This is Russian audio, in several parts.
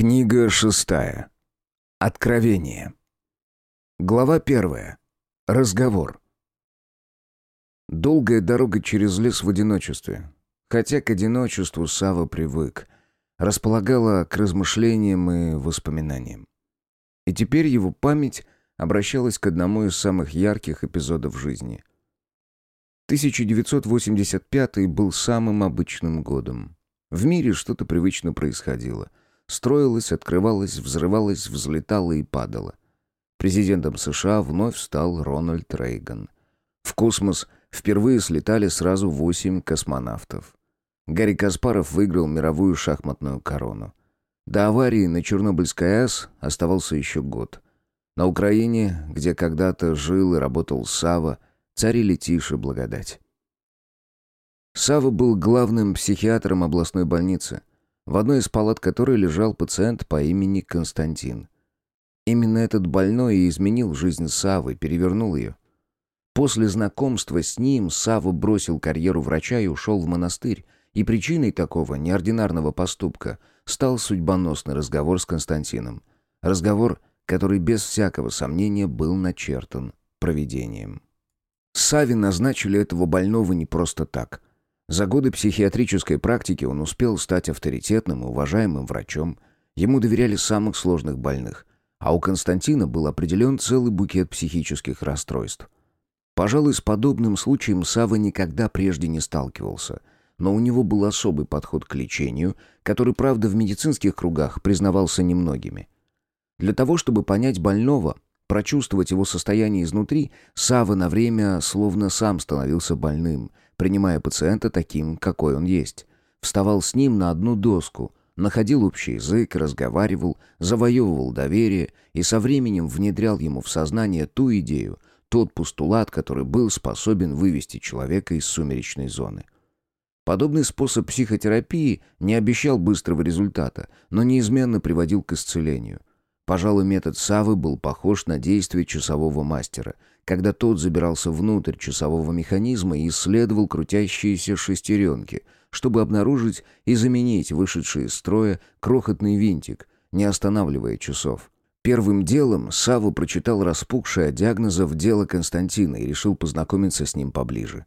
Книга шестая. Откровение. Глава первая. Разговор. Долгая дорога через лес в одиночестве. Хотя к одиночеству Сава привык. Располагала к размышлениям и воспоминаниям. И теперь его память обращалась к одному из самых ярких эпизодов жизни. 1985 был самым обычным годом. В мире что-то привычно происходило – Строилась, открывалась, взрывалась, взлетала и падала. Президентом США вновь стал Рональд Рейган. В космос впервые слетали сразу восемь космонавтов. Гарри Каспаров выиграл мировую шахматную корону. До аварии на Чернобыльской АЭС оставался еще год. На Украине, где когда-то жил и работал Сава, царили тише благодать. Сава был главным психиатром областной больницы в одной из палат которой лежал пациент по имени Константин. Именно этот больной и изменил жизнь Савы, перевернул ее. После знакомства с ним Сава бросил карьеру врача и ушел в монастырь, и причиной такого неординарного поступка стал судьбоносный разговор с Константином. Разговор, который без всякого сомнения был начертан провидением. Саве назначили этого больного не просто так – за годы психиатрической практики он успел стать авторитетным и уважаемым врачом. Ему доверяли самых сложных больных. А у Константина был определен целый букет психических расстройств. Пожалуй, с подобным случаем Сава никогда прежде не сталкивался. Но у него был особый подход к лечению, который, правда, в медицинских кругах признавался немногими. Для того, чтобы понять больного, прочувствовать его состояние изнутри, Сава на время словно сам становился больным, принимая пациента таким, какой он есть. Вставал с ним на одну доску, находил общий язык, разговаривал, завоевывал доверие и со временем внедрял ему в сознание ту идею, тот постулат, который был способен вывести человека из сумеречной зоны. Подобный способ психотерапии не обещал быстрого результата, но неизменно приводил к исцелению. Пожалуй, метод Савы был похож на действие часового мастера – когда тот забирался внутрь часового механизма и исследовал крутящиеся шестеренки, чтобы обнаружить и заменить вышедший из строя крохотный винтик, не останавливая часов. Первым делом Саву прочитал распухшее от диагнозов дело Константина и решил познакомиться с ним поближе.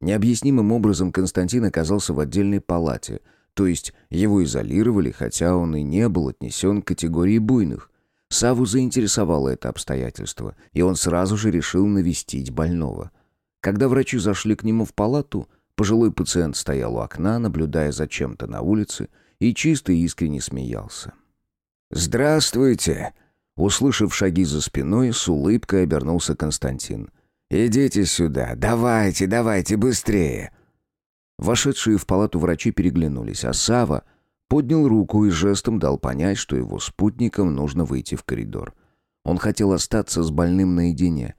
Необъяснимым образом Константин оказался в отдельной палате, то есть его изолировали, хотя он и не был отнесен к категории буйных. Саву заинтересовало это обстоятельство, и он сразу же решил навестить больного. Когда врачи зашли к нему в палату, пожилой пациент стоял у окна, наблюдая за чем-то на улице, и чисто и искренне смеялся. «Здравствуйте!» Услышав шаги за спиной, с улыбкой обернулся Константин. «Идите сюда, давайте, давайте, быстрее!» Вошедшие в палату врачи переглянулись, а Сава Поднял руку и жестом дал понять, что его спутникам нужно выйти в коридор. Он хотел остаться с больным наедине.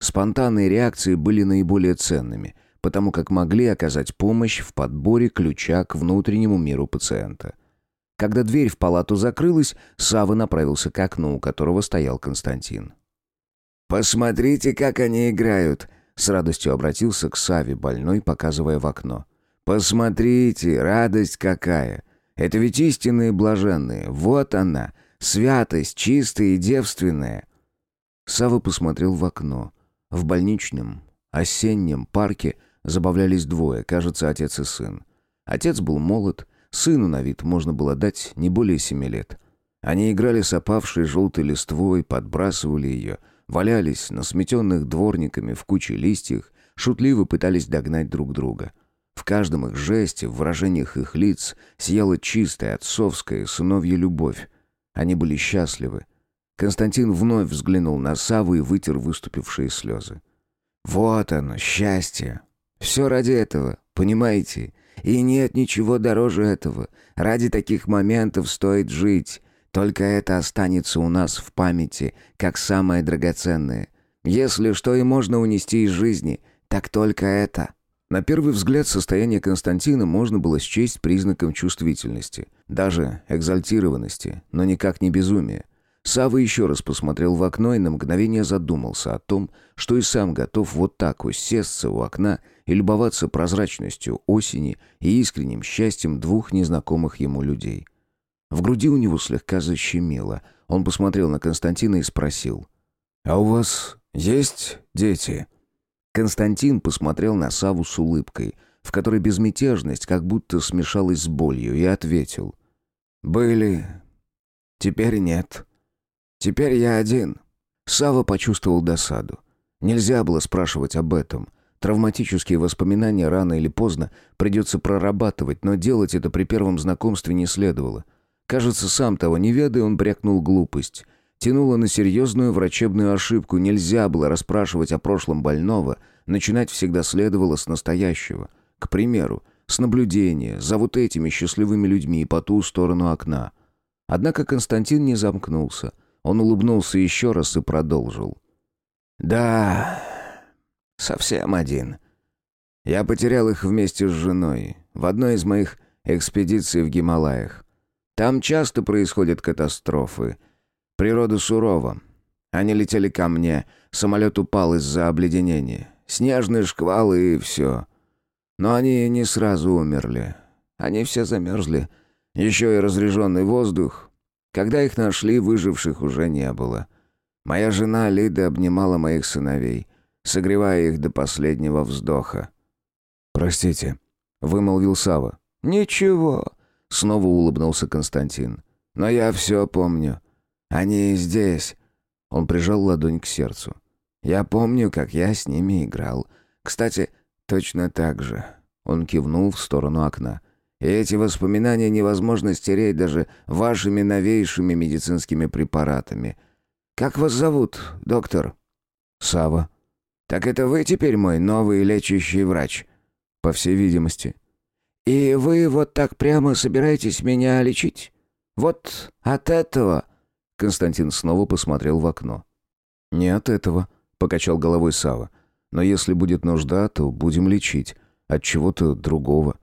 Спонтанные реакции были наиболее ценными, потому как могли оказать помощь в подборе ключа к внутреннему миру пациента. Когда дверь в палату закрылась, Сава направился к окну, у которого стоял Константин. «Посмотрите, как они играют!» С радостью обратился к Саве больной, показывая в окно. «Посмотрите, радость какая! Это ведь истинные блаженные. Вот она, святость, чистая и девственная. Сава посмотрел в окно. В больничном, осеннем парке забавлялись двое, кажется, отец и сын. Отец был молод, сыну на вид можно было дать не более семи лет. Они играли с опавшей желтой листвой, подбрасывали ее, валялись на сметенных дворниками в куче листьев, шутливо пытались догнать друг друга — в каждом их жесте, в выражениях их лиц сияла чистая отцовская сыновья любовь. Они были счастливы. Константин вновь взглянул на Саву и вытер выступившие слезы. «Вот оно, счастье! Все ради этого, понимаете? И нет ничего дороже этого. Ради таких моментов стоит жить. Только это останется у нас в памяти, как самое драгоценное. Если что и можно унести из жизни, так только это». На первый взгляд состояние Константина можно было счесть признаком чувствительности, даже экзальтированности, но никак не безумия. Сава еще раз посмотрел в окно и на мгновение задумался о том, что и сам готов вот так усесться у окна и любоваться прозрачностью осени и искренним счастьем двух незнакомых ему людей. В груди у него слегка защемило. Он посмотрел на Константина и спросил. «А у вас есть дети?» Константин посмотрел на Саву с улыбкой, в которой безмятежность как будто смешалась с болью, и ответил. «Были. Теперь нет. Теперь я один». Сава почувствовал досаду. Нельзя было спрашивать об этом. Травматические воспоминания рано или поздно придется прорабатывать, но делать это при первом знакомстве не следовало. Кажется, сам того не ведая, он брякнул глупость. Тянуло на серьезную врачебную ошибку. Нельзя было расспрашивать о прошлом больного. Начинать всегда следовало с настоящего. К примеру, с наблюдения за вот этими счастливыми людьми по ту сторону окна. Однако Константин не замкнулся. Он улыбнулся еще раз и продолжил. «Да, совсем один. Я потерял их вместе с женой в одной из моих экспедиций в Гималаях. Там часто происходят катастрофы. Природа сурова. Они летели ко мне, самолет упал из-за обледенения. Снежные шквалы и все. Но они не сразу умерли. Они все замерзли. Еще и разреженный воздух. Когда их нашли, выживших уже не было. Моя жена Лида обнимала моих сыновей, согревая их до последнего вздоха. «Простите», — вымолвил Сава. «Ничего», — снова улыбнулся Константин. «Но я все помню. Они здесь». Он прижал ладонь к сердцу. «Я помню, как я с ними играл. Кстати, точно так же». Он кивнул в сторону окна. И эти воспоминания невозможно стереть даже вашими новейшими медицинскими препаратами. Как вас зовут, доктор? Сава. Так это вы теперь мой новый лечащий врач? По всей видимости. И вы вот так прямо собираетесь меня лечить? Вот от этого... Константин снова посмотрел в окно. «Не от этого», — покачал головой Сава. «Но если будет нужда, то будем лечить. От чего-то другого».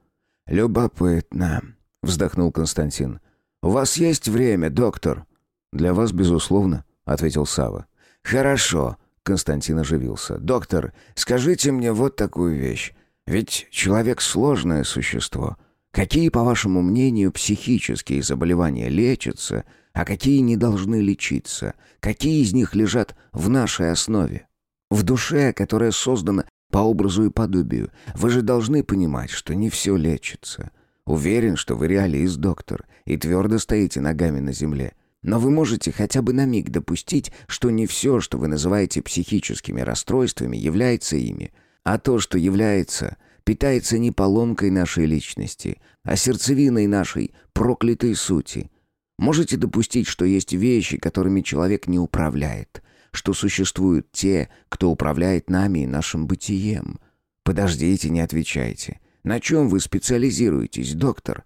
«Любопытно», — вздохнул Константин. «У вас есть время, доктор?» «Для вас, безусловно», — ответил Сава. «Хорошо», — Константин оживился. «Доктор, скажите мне вот такую вещь. Ведь человек — сложное существо. Какие, по вашему мнению, психические заболевания лечатся, а какие не должны лечиться? Какие из них лежат в нашей основе? В душе, которая создана по образу и подобию. Вы же должны понимать, что не все лечится. Уверен, что вы реалист, доктор, и твердо стоите ногами на земле. Но вы можете хотя бы на миг допустить, что не все, что вы называете психическими расстройствами, является ими. А то, что является, питается не поломкой нашей личности, а сердцевиной нашей проклятой сути. Можете допустить, что есть вещи, которыми человек не управляет, что существуют те, кто управляет нами и нашим бытием. Подождите, не отвечайте. На чем вы специализируетесь, доктор?»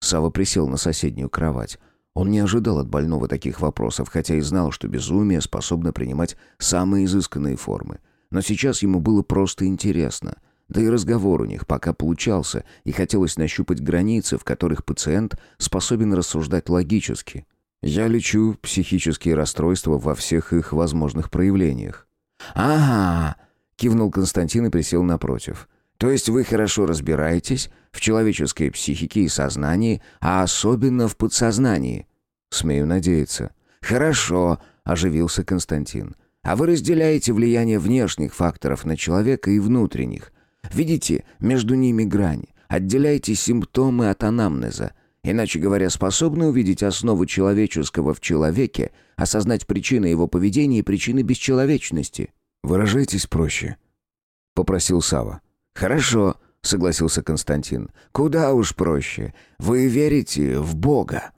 Сава присел на соседнюю кровать. Он не ожидал от больного таких вопросов, хотя и знал, что безумие способно принимать самые изысканные формы. Но сейчас ему было просто интересно. Да и разговор у них пока получался, и хотелось нащупать границы, в которых пациент способен рассуждать логически. Я лечу психические расстройства во всех их возможных проявлениях. «Ага!» — кивнул Константин и присел напротив. «То есть вы хорошо разбираетесь в человеческой психике и сознании, а особенно в подсознании?» «Смею надеяться». «Хорошо», — оживился Константин. «А вы разделяете влияние внешних факторов на человека и внутренних. Видите между ними грани, отделяете симптомы от анамнеза. Иначе говоря, способны увидеть основу человеческого в человеке, осознать причины его поведения и причины бесчеловечности. «Выражайтесь проще», — попросил Сава. «Хорошо», — согласился Константин. «Куда уж проще. Вы верите в Бога?»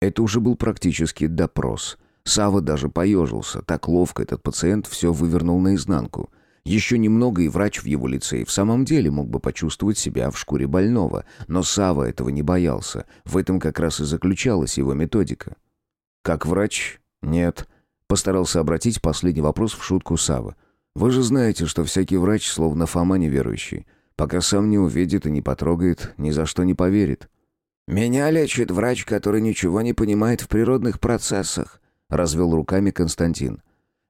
Это уже был практически допрос. Сава даже поежился. Так ловко этот пациент все вывернул наизнанку. Еще немного, и врач в его лице и в самом деле мог бы почувствовать себя в шкуре больного, но Сава этого не боялся. В этом как раз и заключалась его методика. «Как врач? Нет». Постарался обратить последний вопрос в шутку Сава. «Вы же знаете, что всякий врач словно Фома неверующий. Пока сам не увидит и не потрогает, ни за что не поверит». «Меня лечит врач, который ничего не понимает в природных процессах», — развел руками Константин.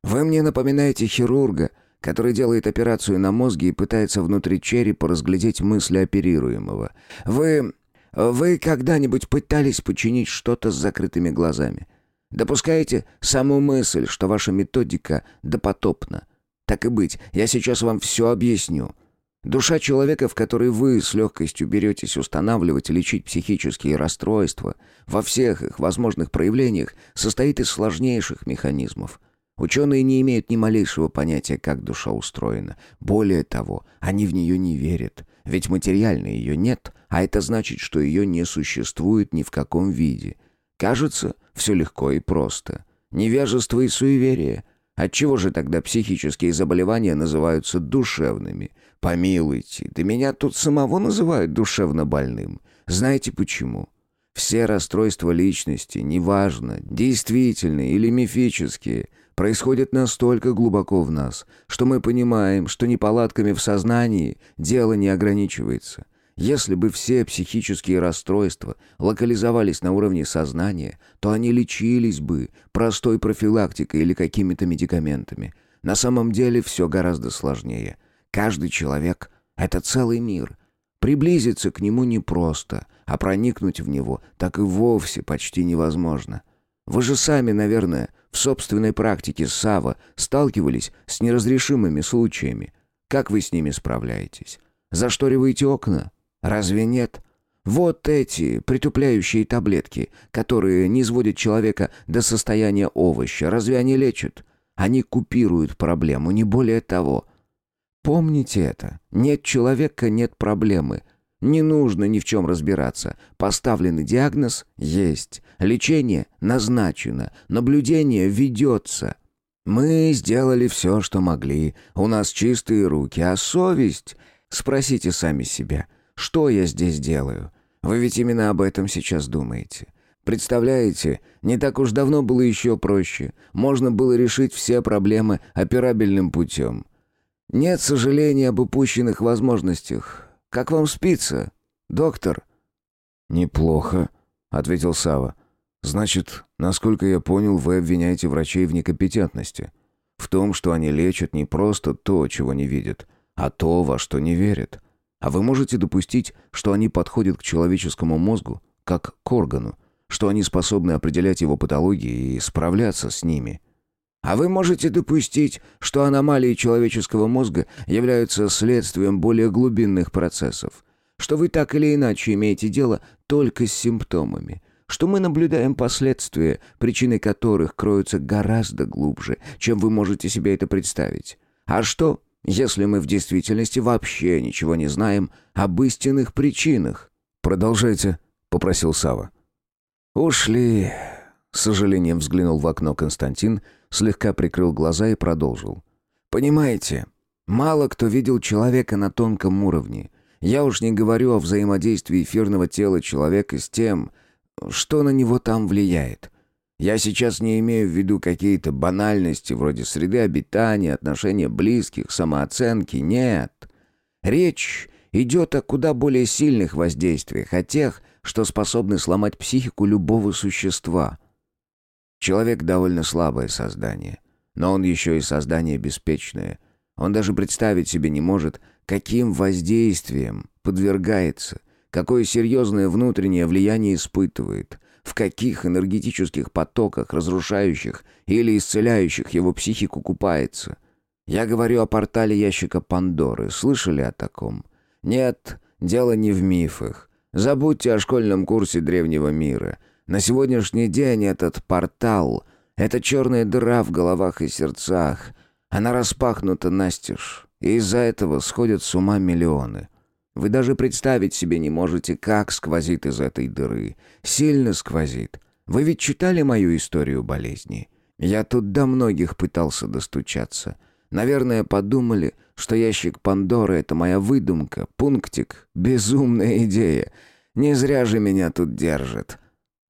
«Вы мне напоминаете хирурга, который делает операцию на мозге и пытается внутри черепа разглядеть мысли оперируемого. Вы... вы когда-нибудь пытались починить что-то с закрытыми глазами? Допускаете саму мысль, что ваша методика допотопна? Так и быть, я сейчас вам все объясню. Душа человека, в которой вы с легкостью беретесь устанавливать и лечить психические расстройства, во всех их возможных проявлениях, состоит из сложнейших механизмов. Ученые не имеют ни малейшего понятия, как душа устроена. Более того, они в нее не верят, ведь материально ее нет, а это значит, что ее не существует ни в каком виде. Кажется, все легко и просто. Невежество и суеверие. Отчего же тогда психические заболевания называются душевными – Помилуйте, да меня тут самого называют душевно больным. Знаете почему? Все расстройства личности, неважно, действительные или мифические, происходят настолько глубоко в нас, что мы понимаем, что неполадками в сознании дело не ограничивается. Если бы все психические расстройства локализовались на уровне сознания, то они лечились бы простой профилактикой или какими-то медикаментами. На самом деле все гораздо сложнее. Каждый человек — это целый мир. Приблизиться к нему непросто, а проникнуть в него так и вовсе почти невозможно. Вы же сами, наверное, в собственной практике Сава сталкивались с неразрешимыми случаями. Как вы с ними справляетесь? Зашториваете окна? Разве нет? Вот эти притупляющие таблетки, которые не сводят человека до состояния овоща, разве они лечат? Они купируют проблему, не более того. Помните это. Нет человека, нет проблемы. Не нужно ни в чем разбираться. Поставленный диагноз есть. Лечение назначено. Наблюдение ведется. Мы сделали все, что могли. У нас чистые руки. А совесть? Спросите сами себя. Что я здесь делаю? Вы ведь именно об этом сейчас думаете. Представляете, не так уж давно было еще проще. Можно было решить все проблемы операбельным путем. Нет сожаления об упущенных возможностях. Как вам спится, доктор?» «Неплохо», — ответил Сава. «Значит, насколько я понял, вы обвиняете врачей в некомпетентности. В том, что они лечат не просто то, чего не видят, а то, во что не верят. А вы можете допустить, что они подходят к человеческому мозгу, как к органу, что они способны определять его патологии и справляться с ними?» А вы можете допустить, что аномалии человеческого мозга являются следствием более глубинных процессов, что вы так или иначе имеете дело только с симптомами, что мы наблюдаем последствия, причины которых кроются гораздо глубже, чем вы можете себе это представить. А что, если мы в действительности вообще ничего не знаем об истинных причинах? Продолжайте, попросил Сава. Ушли, с сожалением взглянул в окно Константин, слегка прикрыл глаза и продолжил. «Понимаете, мало кто видел человека на тонком уровне. Я уж не говорю о взаимодействии эфирного тела человека с тем, что на него там влияет. Я сейчас не имею в виду какие-то банальности вроде среды обитания, отношения близких, самооценки. Нет. Речь идет о куда более сильных воздействиях, о тех, что способны сломать психику любого существа. Человек довольно слабое создание, но он еще и создание беспечное. Он даже представить себе не может, каким воздействием подвергается, какое серьезное внутреннее влияние испытывает, в каких энергетических потоках, разрушающих или исцеляющих его психику купается. Я говорю о портале ящика Пандоры. Слышали о таком? Нет, дело не в мифах. Забудьте о школьном курсе древнего мира. На сегодняшний день этот портал — это черная дыра в головах и сердцах. Она распахнута настежь, и из-за этого сходят с ума миллионы. Вы даже представить себе не можете, как сквозит из этой дыры. Сильно сквозит. Вы ведь читали мою историю болезни? Я тут до многих пытался достучаться. Наверное, подумали, что ящик Пандоры — это моя выдумка, пунктик, безумная идея. Не зря же меня тут держат.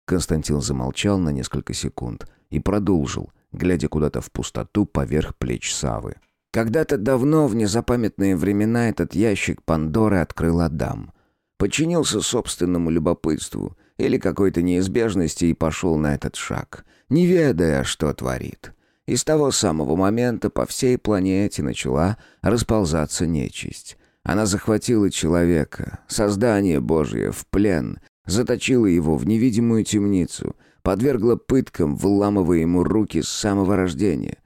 Константин замолчал на несколько секунд и продолжил, глядя куда-то в пустоту поверх плеч Савы. Когда-то давно, в незапамятные времена, этот ящик Пандоры открыл Адам. Подчинился собственному любопытству или какой-то неизбежности и пошел на этот шаг, не ведая, что творит. И с того самого момента по всей планете начала расползаться нечисть. Она захватила человека, создание Божье, в плен заточила его в невидимую темницу, подвергла пыткам, выламывая ему руки с самого рождения.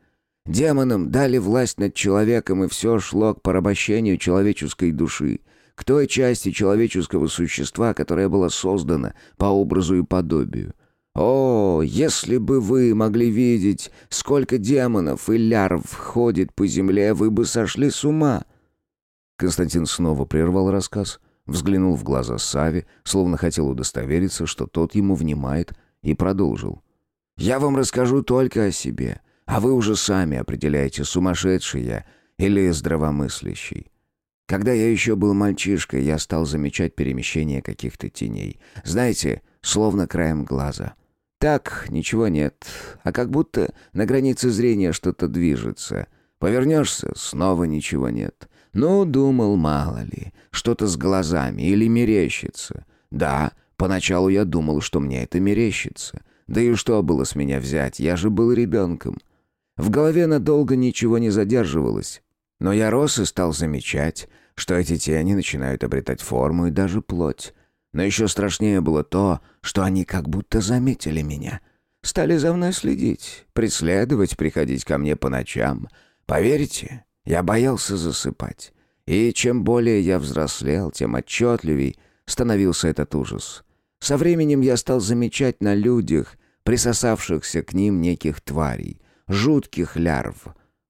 Демонам дали власть над человеком, и все шло к порабощению человеческой души, к той части человеческого существа, которая была создана по образу и подобию. О, если бы вы могли видеть, сколько демонов и лярв ходит по земле, вы бы сошли с ума. Константин снова прервал рассказ, взглянул в глаза Сави, словно хотел удостовериться, что тот ему внимает, и продолжил. «Я вам расскажу только о себе, а вы уже сами определяете, сумасшедший я или здравомыслящий. Когда я еще был мальчишкой, я стал замечать перемещение каких-то теней. Знаете, словно краем глаза. Так, ничего нет, а как будто на границе зрения что-то движется. Повернешься, снова ничего нет. Ну, думал, мало ли, что-то с глазами или мерещится. Да, поначалу я думал, что мне это мерещится. Да и что было с меня взять, я же был ребенком. В голове надолго ничего не задерживалось. Но я рос и стал замечать, что эти тени начинают обретать форму и даже плоть. Но еще страшнее было то, что они как будто заметили меня. Стали за мной следить, преследовать, приходить ко мне по ночам. Поверите, я боялся засыпать. И чем более я взрослел, тем отчетливей становился этот ужас. Со временем я стал замечать на людях, присосавшихся к ним неких тварей — жутких лярв.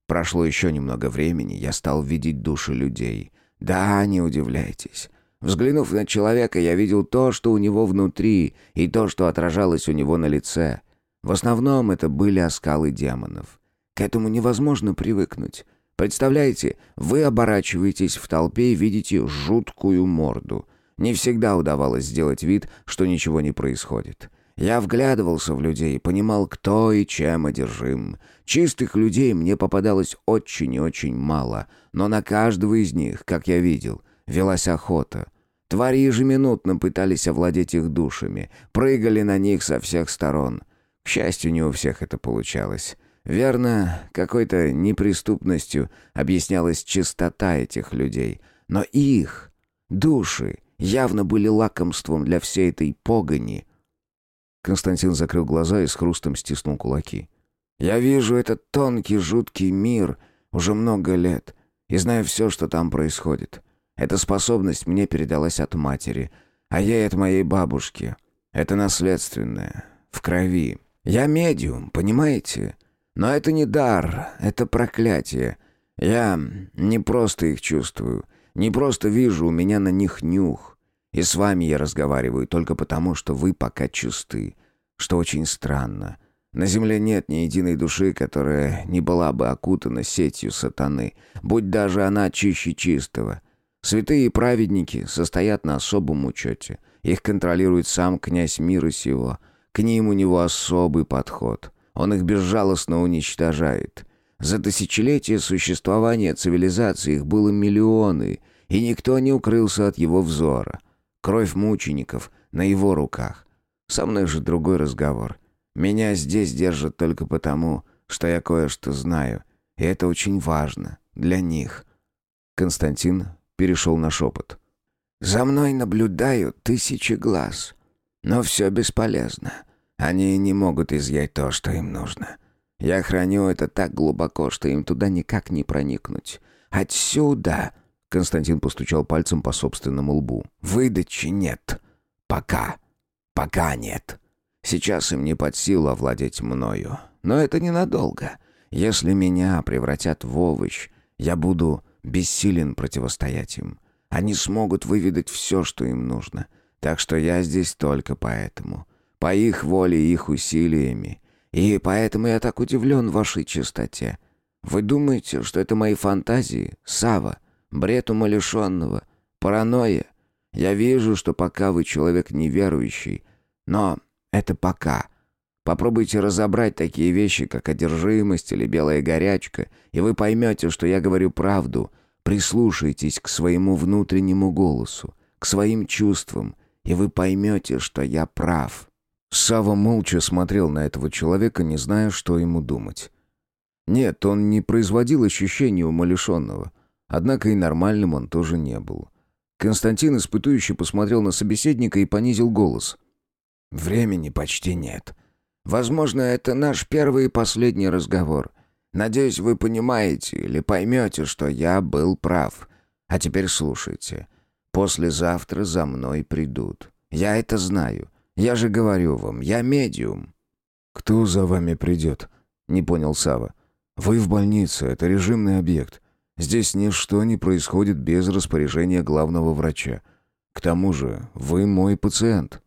Прошло еще немного времени, я стал видеть души людей. Да, не удивляйтесь. Взглянув на человека, я видел то, что у него внутри, и то, что отражалось у него на лице. В основном это были оскалы демонов. К этому невозможно привыкнуть. Представляете, вы оборачиваетесь в толпе и видите жуткую морду. Не всегда удавалось сделать вид, что ничего не происходит. Я вглядывался в людей, и понимал, кто и чем одержим. Чистых людей мне попадалось очень и очень мало, но на каждого из них, как я видел, велась охота. Твари ежеминутно пытались овладеть их душами, прыгали на них со всех сторон. К счастью, не у всех это получалось. Верно, какой-то неприступностью объяснялась чистота этих людей. Но их, души, явно были лакомством для всей этой погони, Константин закрыл глаза и с хрустом стиснул кулаки. «Я вижу этот тонкий, жуткий мир уже много лет и знаю все, что там происходит. Эта способность мне передалась от матери, а ей от моей бабушки. Это наследственное, в крови. Я медиум, понимаете? Но это не дар, это проклятие. Я не просто их чувствую, не просто вижу, у меня на них нюх. И с вами я разговариваю только потому, что вы пока чисты. Что очень странно. На земле нет ни единой души, которая не была бы окутана сетью сатаны, будь даже она чище чистого. Святые и праведники состоят на особом учете. Их контролирует сам князь мира сего. К ним у него особый подход. Он их безжалостно уничтожает. За тысячелетия существования цивилизации их было миллионы, и никто не укрылся от его взора. Кровь мучеников на его руках. Со мной же другой разговор. Меня здесь держат только потому, что я кое-что знаю, и это очень важно для них». Константин перешел на шепот. «За мной наблюдают тысячи глаз, но все бесполезно. Они не могут изъять то, что им нужно. Я храню это так глубоко, что им туда никак не проникнуть. Отсюда...» Константин постучал пальцем по собственному лбу. «Выдачи нет. Пока. Пока нет. Сейчас им не под силу овладеть мною. Но это ненадолго. Если меня превратят в овощ, я буду бессилен противостоять им. Они смогут выведать все, что им нужно. Так что я здесь только поэтому. По их воле и их усилиями. И поэтому я так удивлен вашей чистоте. Вы думаете, что это мои фантазии, Сава? Бред умалишенного, паранойя. Я вижу, что пока вы человек неверующий, но это пока. Попробуйте разобрать такие вещи, как одержимость или белая горячка, и вы поймете, что я говорю правду. Прислушайтесь к своему внутреннему голосу, к своим чувствам, и вы поймете, что я прав». Сава молча смотрел на этого человека, не зная, что ему думать. Нет, он не производил ощущения умалишенного. Однако и нормальным он тоже не был. Константин испытующе посмотрел на собеседника и понизил голос. «Времени почти нет. Возможно, это наш первый и последний разговор. Надеюсь, вы понимаете или поймете, что я был прав. А теперь слушайте. Послезавтра за мной придут. Я это знаю. Я же говорю вам, я медиум». «Кто за вами придет?» — не понял Сава. «Вы в больнице, это режимный объект. Здесь ничто не происходит без распоряжения главного врача. К тому же вы мой пациент».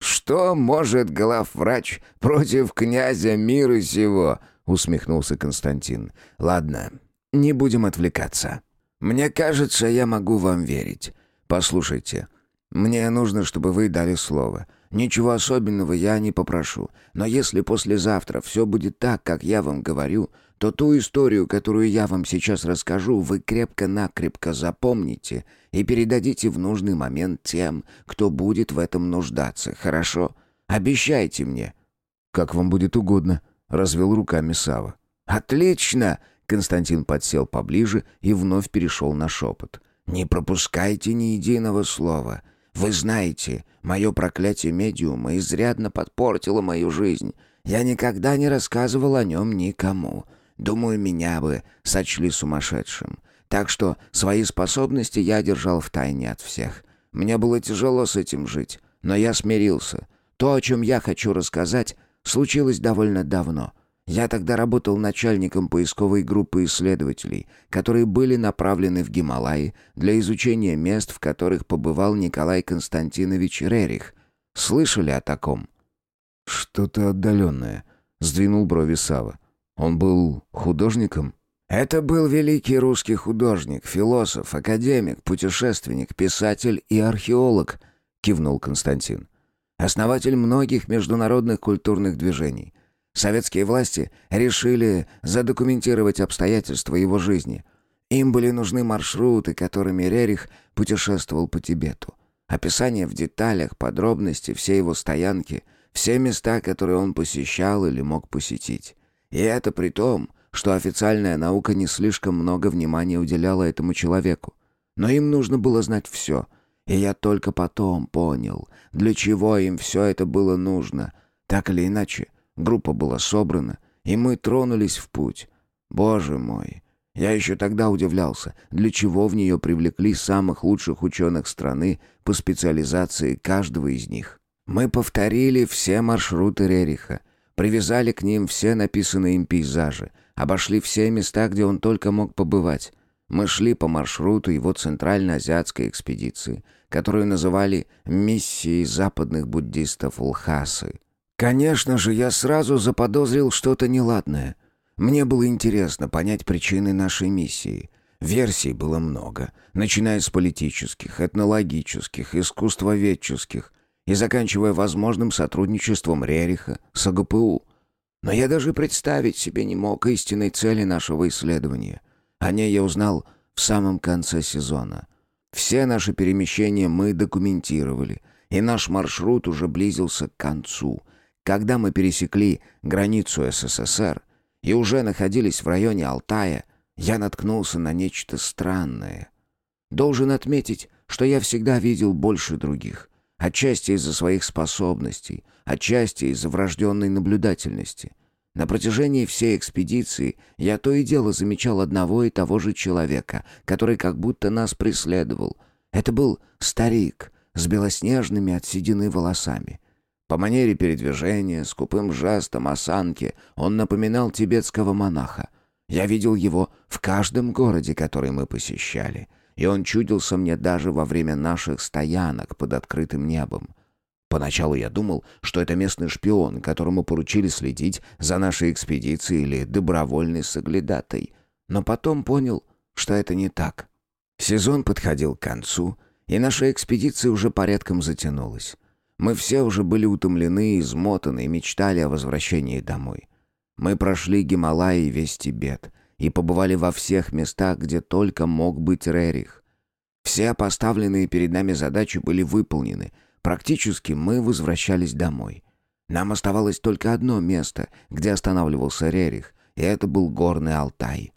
«Что может главврач против князя мира сего?» — усмехнулся Константин. «Ладно, не будем отвлекаться. Мне кажется, я могу вам верить. Послушайте, мне нужно, чтобы вы дали слово. Ничего особенного я не попрошу. Но если послезавтра все будет так, как я вам говорю, то ту историю, которую я вам сейчас расскажу, вы крепко-накрепко запомните и передадите в нужный момент тем, кто будет в этом нуждаться, хорошо? Обещайте мне». «Как вам будет угодно», — развел руками Сава. «Отлично!» — Константин подсел поближе и вновь перешел на шепот. «Не пропускайте ни единого слова. Вы знаете, мое проклятие медиума изрядно подпортило мою жизнь. Я никогда не рассказывал о нем никому. Думаю, меня бы сочли сумасшедшим. Так что свои способности я держал в тайне от всех. Мне было тяжело с этим жить, но я смирился. То, о чем я хочу рассказать, случилось довольно давно. Я тогда работал начальником поисковой группы исследователей, которые были направлены в Гималаи для изучения мест, в которых побывал Николай Константинович Рерих. Слышали о таком? «Что-то отдаленное», — сдвинул брови Сава. Он был художником? Это был великий русский художник, философ, академик, путешественник, писатель и археолог, кивнул Константин. Основатель многих международных культурных движений. Советские власти решили задокументировать обстоятельства его жизни. Им были нужны маршруты, которыми Рерих путешествовал по Тибету. Описание в деталях, подробности всей его стоянки, все места, которые он посещал или мог посетить. И это при том, что официальная наука не слишком много внимания уделяла этому человеку. Но им нужно было знать все. И я только потом понял, для чего им все это было нужно. Так или иначе, группа была собрана, и мы тронулись в путь. Боже мой! Я еще тогда удивлялся, для чего в нее привлекли самых лучших ученых страны по специализации каждого из них. Мы повторили все маршруты Рериха, Привязали к ним все написанные им пейзажи, обошли все места, где он только мог побывать. Мы шли по маршруту его центральноазиатской экспедиции, которую называли «миссией западных буддистов Лхасы». Конечно же, я сразу заподозрил что-то неладное. Мне было интересно понять причины нашей миссии. Версий было много, начиная с политических, этнологических, искусствоведческих, и заканчивая возможным сотрудничеством Рериха с АГПУ. Но я даже представить себе не мог истинной цели нашего исследования. О ней я узнал в самом конце сезона. Все наши перемещения мы документировали, и наш маршрут уже близился к концу. Когда мы пересекли границу СССР и уже находились в районе Алтая, я наткнулся на нечто странное. Должен отметить, что я всегда видел больше других — Отчасти из-за своих способностей, отчасти из-за врожденной наблюдательности. На протяжении всей экспедиции я то и дело замечал одного и того же человека, который как будто нас преследовал. Это был старик с белоснежными от седины волосами. По манере передвижения, скупым жестом, осанки он напоминал тибетского монаха. Я видел его в каждом городе, который мы посещали — и он чудился мне даже во время наших стоянок под открытым небом. Поначалу я думал, что это местный шпион, которому поручили следить за нашей экспедицией или добровольный соглядатой. Но потом понял, что это не так. Сезон подходил к концу, и наша экспедиция уже порядком затянулась. Мы все уже были утомлены, измотаны и мечтали о возвращении домой. Мы прошли Гималаи и весь Тибет — и побывали во всех местах, где только мог быть Рерих. Все поставленные перед нами задачи были выполнены. Практически мы возвращались домой. Нам оставалось только одно место, где останавливался Рерих, и это был горный Алтай.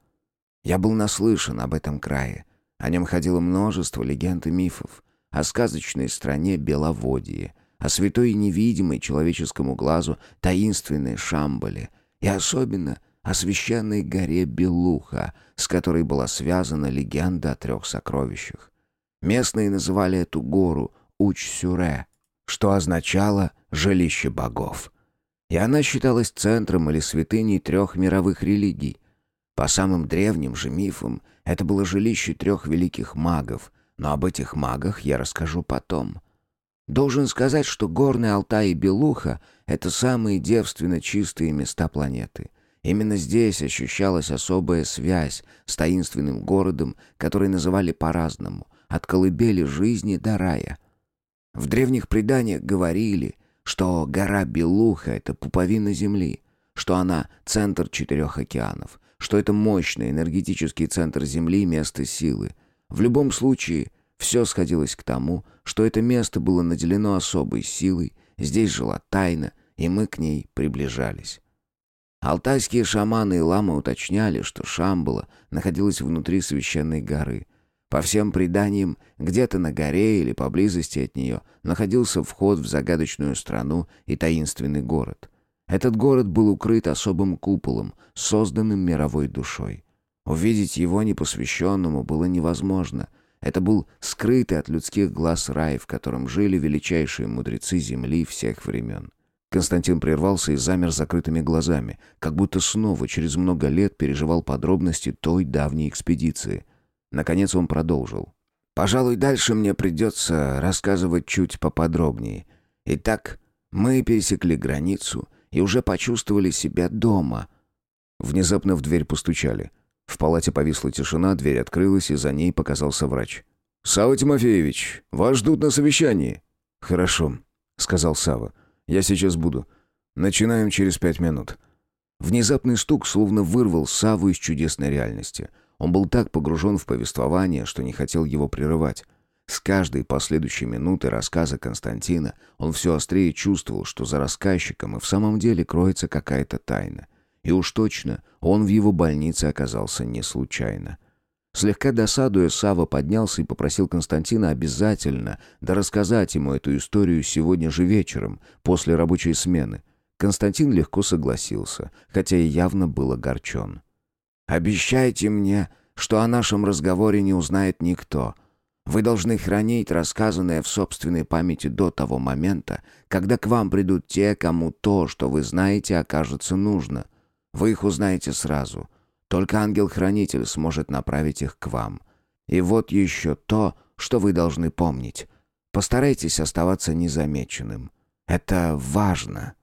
Я был наслышан об этом крае. О нем ходило множество легенд и мифов. О сказочной стране Беловодье, о святой и невидимой человеческому глазу таинственной Шамбале и особенно о священной горе Белуха, с которой была связана легенда о трех сокровищах. Местные называли эту гору Уч-Сюре, что означало «жилище богов». И она считалась центром или святыней трех мировых религий. По самым древним же мифам, это было жилище трех великих магов, но об этих магах я расскажу потом. Должен сказать, что горный Алтай и Белуха — это самые девственно чистые места планеты. Именно здесь ощущалась особая связь с таинственным городом, который называли по-разному — от колыбели жизни до рая. В древних преданиях говорили, что гора Белуха — это пуповина Земли, что она — центр четырех океанов, что это мощный энергетический центр Земли — место силы. В любом случае — все сходилось к тому, что это место было наделено особой силой, здесь жила тайна, и мы к ней приближались. Алтайские шаманы и ламы уточняли, что Шамбала находилась внутри священной горы. По всем преданиям, где-то на горе или поблизости от нее находился вход в загадочную страну и таинственный город. Этот город был укрыт особым куполом, созданным мировой душой. Увидеть его непосвященному было невозможно — это был скрытый от людских глаз рай, в котором жили величайшие мудрецы Земли всех времен. Константин прервался и замер закрытыми глазами, как будто снова через много лет переживал подробности той давней экспедиции. Наконец он продолжил. «Пожалуй, дальше мне придется рассказывать чуть поподробнее. Итак, мы пересекли границу и уже почувствовали себя дома». Внезапно в дверь постучали. В палате повисла тишина, дверь открылась, и за ней показался врач. «Сава Тимофеевич, вас ждут на совещании». «Хорошо», — сказал Сава. «Я сейчас буду. Начинаем через пять минут». Внезапный стук словно вырвал Саву из чудесной реальности. Он был так погружен в повествование, что не хотел его прерывать. С каждой последующей минуты рассказа Константина он все острее чувствовал, что за рассказчиком и в самом деле кроется какая-то тайна — и уж точно, он в его больнице оказался не случайно. Слегка досадуя, Сава поднялся и попросил Константина обязательно да рассказать ему эту историю сегодня же вечером, после рабочей смены. Константин легко согласился, хотя и явно был огорчен. «Обещайте мне, что о нашем разговоре не узнает никто. Вы должны хранить рассказанное в собственной памяти до того момента, когда к вам придут те, кому то, что вы знаете, окажется нужно». Вы их узнаете сразу. Только ангел-хранитель сможет направить их к вам. И вот еще то, что вы должны помнить. Постарайтесь оставаться незамеченным. Это важно».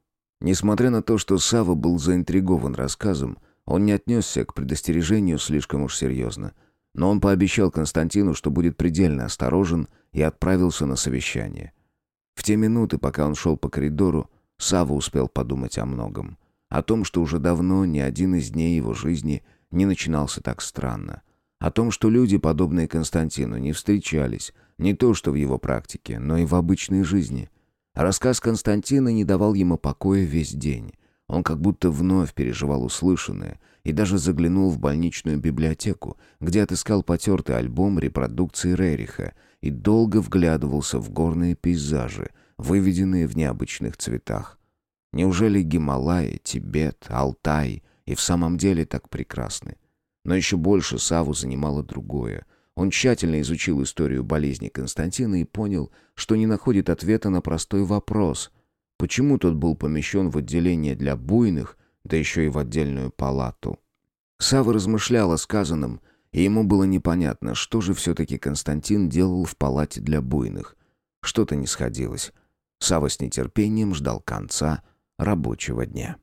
Несмотря на то, что Сава был заинтригован рассказом, он не отнесся к предостережению слишком уж серьезно. Но он пообещал Константину, что будет предельно осторожен, и отправился на совещание. В те минуты, пока он шел по коридору, Сава успел подумать о многом. О том, что уже давно ни один из дней его жизни не начинался так странно. О том, что люди, подобные Константину, не встречались, не то что в его практике, но и в обычной жизни. Рассказ Константина не давал ему покоя весь день. Он как будто вновь переживал услышанное и даже заглянул в больничную библиотеку, где отыскал потертый альбом репродукции Рериха и долго вглядывался в горные пейзажи, выведенные в необычных цветах. Неужели Гималаи, Тибет, Алтай и в самом деле так прекрасны? Но еще больше Саву занимало другое. Он тщательно изучил историю болезни Константина и понял, что не находит ответа на простой вопрос. Почему тот был помещен в отделение для буйных, да еще и в отдельную палату? Сава размышлял о сказанном, и ему было непонятно, что же все-таки Константин делал в палате для буйных. Что-то не сходилось. Сава с нетерпением ждал конца рабочего дня.